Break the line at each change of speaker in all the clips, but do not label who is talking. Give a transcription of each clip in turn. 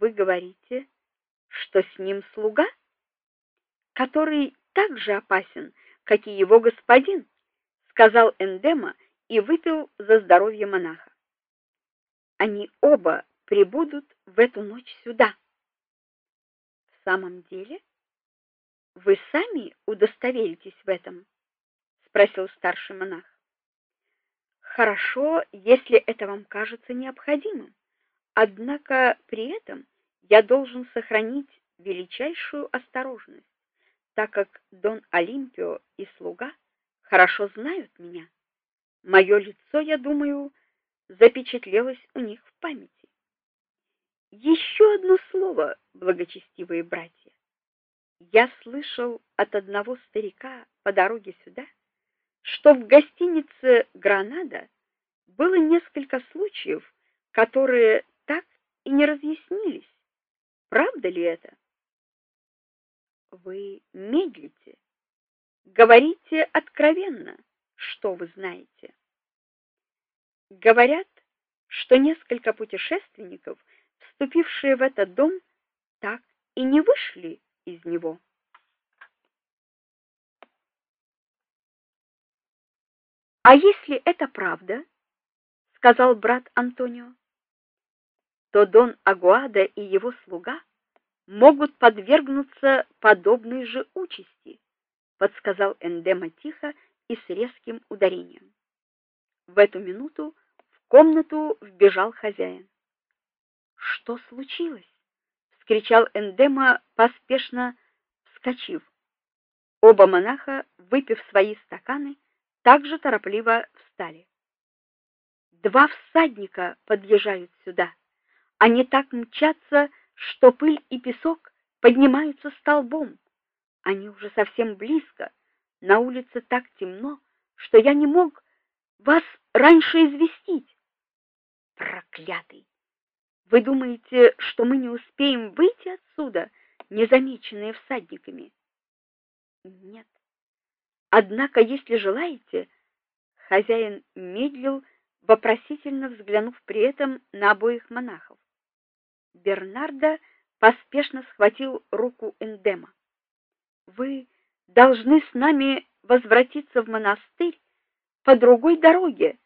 Вы говорите, что с ним слуга, который так же опасен, как и его господин, сказал Эндема и выпил за здоровье монаха. Они оба прибудут в эту ночь сюда. В самом деле, вы сами удостоверитесь в этом, спросил старший монах. Хорошо, если это вам кажется необходимым. Однако при этом я должен сохранить величайшую осторожность, так как Дон Олимпио и слуга хорошо знают меня. Мое лицо, я думаю, запечатлелось у них в памяти. Еще одно слово, благочестивые братья. Я слышал от одного старика по дороге сюда, что в гостинице Гранада было несколько случаев, которые и не разъяснились. Правда ли это? Вы медлите. Говорите откровенно, что вы знаете. Говорят, что несколько путешественников, вступившие в этот дом, так и не вышли из него. А если это правда, сказал брат Антонио, то Дон Агуада и его слуга могут подвергнуться подобной же участи, подсказал Эндема тихо и с резким ударением. В эту минуту в комнату вбежал хозяин. Что случилось? вскричал Эндема, поспешно вскочив. Оба монаха, выпив свои стаканы, также торопливо встали. Два всадника подъезжают сюда. Они так мчатся, что пыль и песок поднимаются столбом. Они уже совсем близко. На улице так темно, что я не мог вас раньше известить. Проклятый. Вы думаете, что мы не успеем выйти отсюда, незамеченные всадниками? Нет. Однако, если желаете, хозяин медлил, вопросительно взглянув при этом на обоих монахов. Бернардо поспешно схватил руку Эндема. Вы должны с нами возвратиться в монастырь по другой дороге,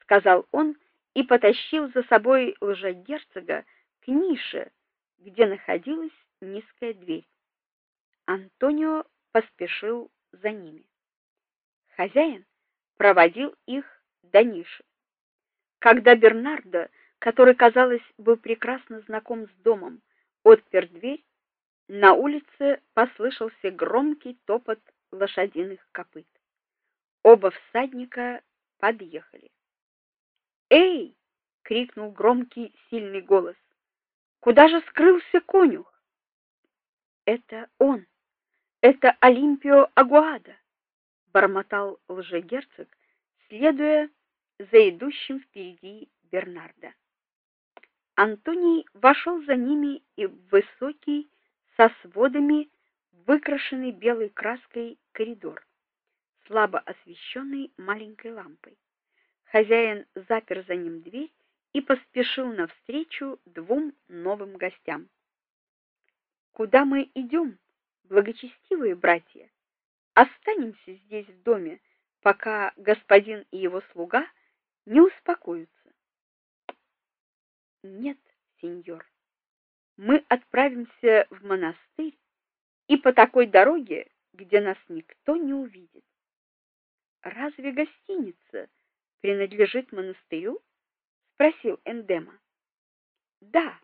сказал он и потащил за собой лжегерцога к нише, где находилась низкая дверь. Антонио поспешил за ними. Хозяин проводил их до ниши. Когда Бернардо, который, казалось, был прекрасно знаком с домом, отпер дверь, на улице послышался громкий топот лошадиных копыт. Оба всадника подъехали. "Эй!" крикнул громкий, сильный голос. "Куда же скрылся конюх?" "Это он. Это Олимпио Агуада", бормотал лжегерцог, следуя за идущим впереди Бернардо. Антоний вошел за ними и в высокий со сводами выкрашенный белой краской коридор, слабо освещенный маленькой лампой. Хозяин запер за ним дверь и поспешил навстречу двум новым гостям. Куда мы идем, благочестивые братья? Останемся здесь в доме, пока господин и его слуга не успокоятся. Нет, сеньор. Мы отправимся в монастырь и по такой дороге, где нас никто не увидит. Разве гостиница принадлежит монастырю? спросил Эндема. Да,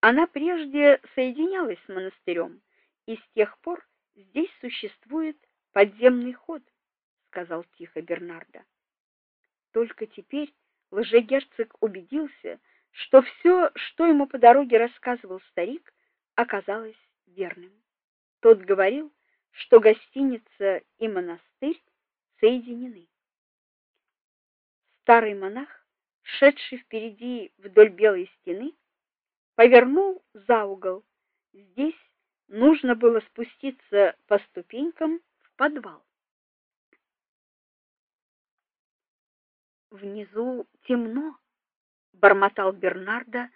она прежде соединялась с монастырем, и с тех пор здесь существует подземный ход, сказал тихо Бернардо. Только теперь лжегерцог убедился, что все, что ему по дороге рассказывал старик, оказалось верным. Тот говорил, что гостиница и монастырь соединены. Старый монах, шедший впереди вдоль белой стены, повернул за угол. Здесь нужно было спуститься по ступенькам в подвал. Внизу темно, бормотал Бернардо,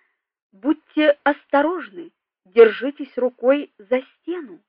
Будьте осторожны, держитесь рукой за стену.